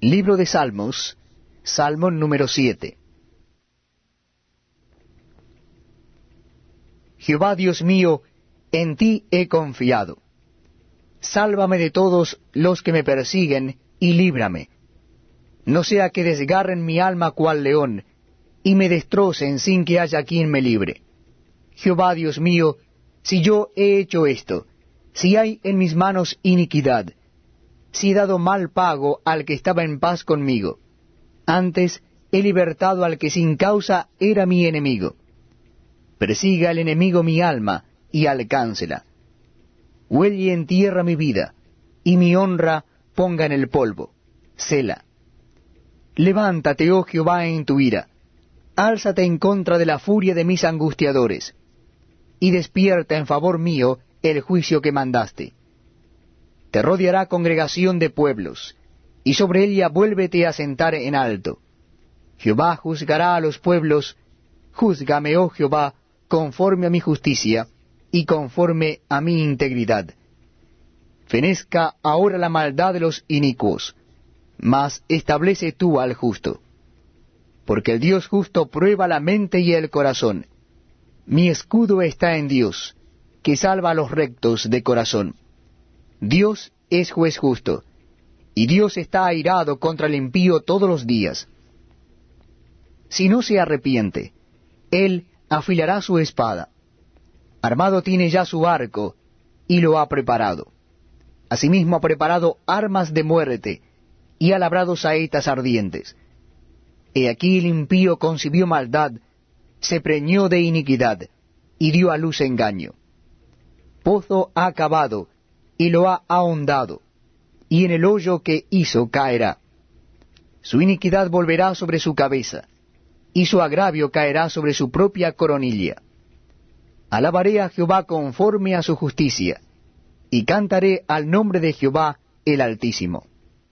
Libro de Salmos, Salmo número 7. Jehová Dios mío, en ti he confiado. Sálvame de todos los que me persiguen y líbrame. No sea que desgarren mi alma cual león, y me destrocen sin que haya quien me libre. Jehová Dios mío, si yo he hecho esto, si hay en mis manos iniquidad, si he dado mal pago al que estaba en paz conmigo, antes he libertado al que sin causa era mi enemigo. Persiga el enemigo mi alma y alcáncela. Huelle en tierra mi vida, y mi honra ponga en el polvo. Sela. Levántate, oh Jehová, en tu ira. Álzate en contra de la furia de mis angustiadores. Y despierta en favor mío el juicio que mandaste. Te rodeará congregación de pueblos, y sobre ella vuélvete a sentar en alto. Jehová juzgará a los pueblos, júzgame, oh Jehová, conforme a mi justicia y conforme a mi integridad. Fenezca ahora la maldad de los inicuos, mas establece tú al justo. Porque el Dios justo prueba la mente y el corazón. Mi escudo está en Dios, que salva a los rectos de corazón. Dios es juez justo, y Dios está airado contra el impío todos los días. Si no se arrepiente, Él afilará su espada. Armado tiene ya su arco, y lo ha preparado. Asimismo ha preparado armas de muerte, y ha labrado saetas ardientes. He aquí el impío concibió maldad, se preñó de iniquidad, y dio a luz engaño. Pozo ha cavado, y lo ha ahondado, y en el hoyo que hizo caerá. Su iniquidad volverá sobre su cabeza, y su agravio caerá sobre su propia coronilla. Alabaré a Jehová conforme a su justicia, y cantaré al nombre de Jehová el Altísimo.